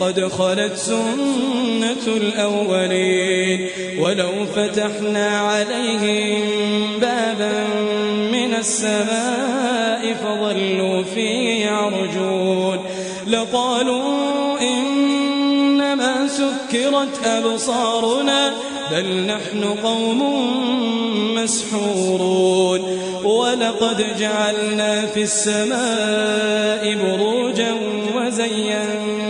وقد خلت سنة الأولين ولو فتحنا عليهم بابا من السماء فظلوا فيه يعرجون لقالوا إنما سكرت أبصارنا بل نحن قوم مسحورون ولقد جعلنا في السماء بروجا وزيناها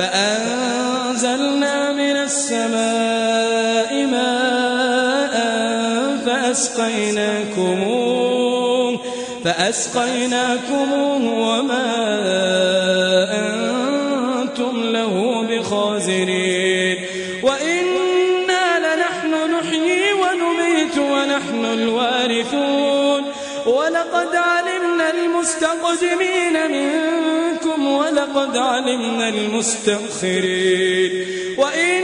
فأنزلنا من السماء ماء فأسقيناكموه فأسقيناكموه وما أنتم له بخازرين وإنا لنحن نحيي ونميت ونحن الوارثون. ولقد علمنا المستقدمين منكم ولقد علمنا المستأخرين. وإن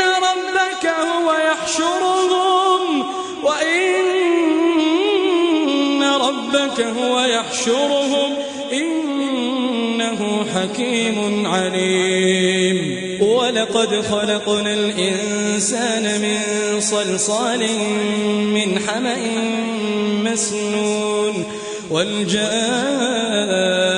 ربك هو يحشرهم. وإن ربك هو يحشرهم. إنه حكيم عليم. ولقد خلقنا الإنسان من صلصال من حمأ مسنون. والجان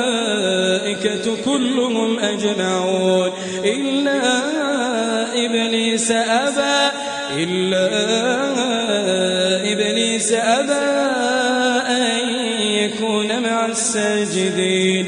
كلهم أجمعون. إلا إبليس أبى إلا إبليس أبى أن يكون مع الساجدين.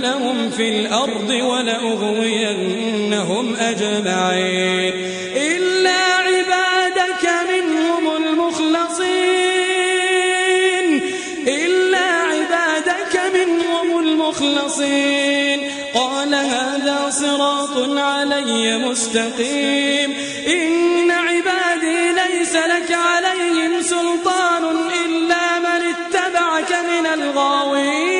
لهم في الأرض ولأغوينهم أجمعين. إلا عبادك منهم المخلصين. إلا عبادك منهم المخلصين. قال هذا صراط علي مستقيم. إن عبادي ليس لك عليهم سلطان إلا من اتبعك من الغاوين.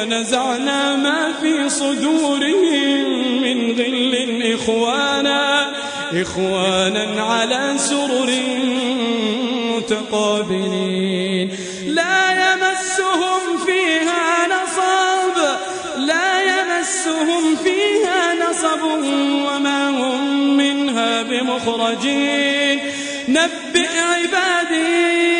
ونزعنا ما في صدورهم من غل إخوانا إخوانا على سرر متقابلين. لا يمسهم فيها نصب لا يمسهم فيها نصب وما هم منها بمخرجين. نبئ عبادي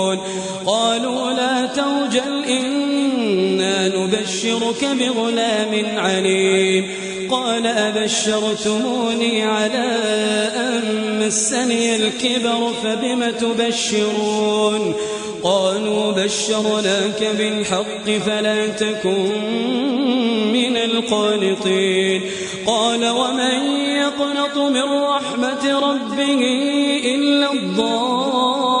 قالوا لا توجل إنا نبشرك بغلام عليم. قال أبشرتموني على أن مسني الكبر فبم تبشرون؟ قالوا بشرناك بالحق فلا تكن من القانطين. قال ومن يقنط من رحمة ربه إلا الضالون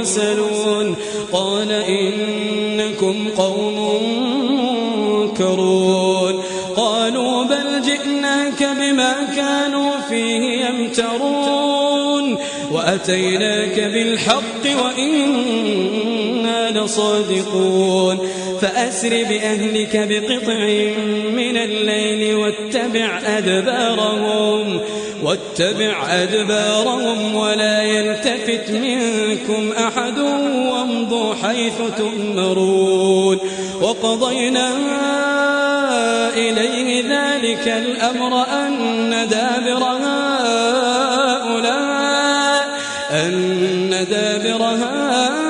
المرسلون قال إنكم قوم منكرون قالوا بل جئناك بما كانوا فيه يمترون وأتيناك بالحق وإنا لصادقون فأسر بأهلك بقطع من الليل واتبع أدبارهم. واتبع أدبارهم ولا يلتفت منكم أحد وامضوا حيث تؤمرون. وقضينا إليه ذلك الأمر أن دابر هؤلاء أن دابر هؤلاء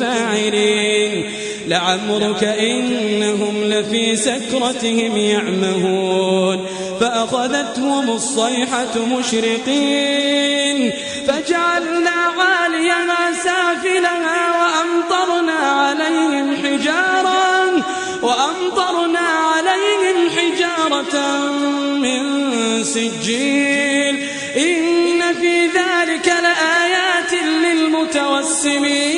فاعلين. لعمرك إنهم لفي سكرتهم يعمهون. فأخذتهم الصيحة مشرقين. فجعلنا عاليها سافلها وأمطرنا عليهم حجارا وأمطرنا عليهم حجارة من سجيل. إن في ذلك لآيات للمتوسمين.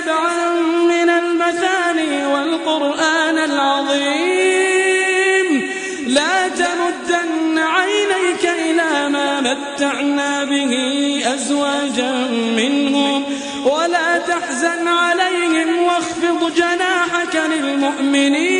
سبعا من المثاني والقرآن العظيم. لا تمدن عينيك إلى ما متعنا به أزواجا منهم ولا تحزن عليهم واخفض جناحك للمؤمنين.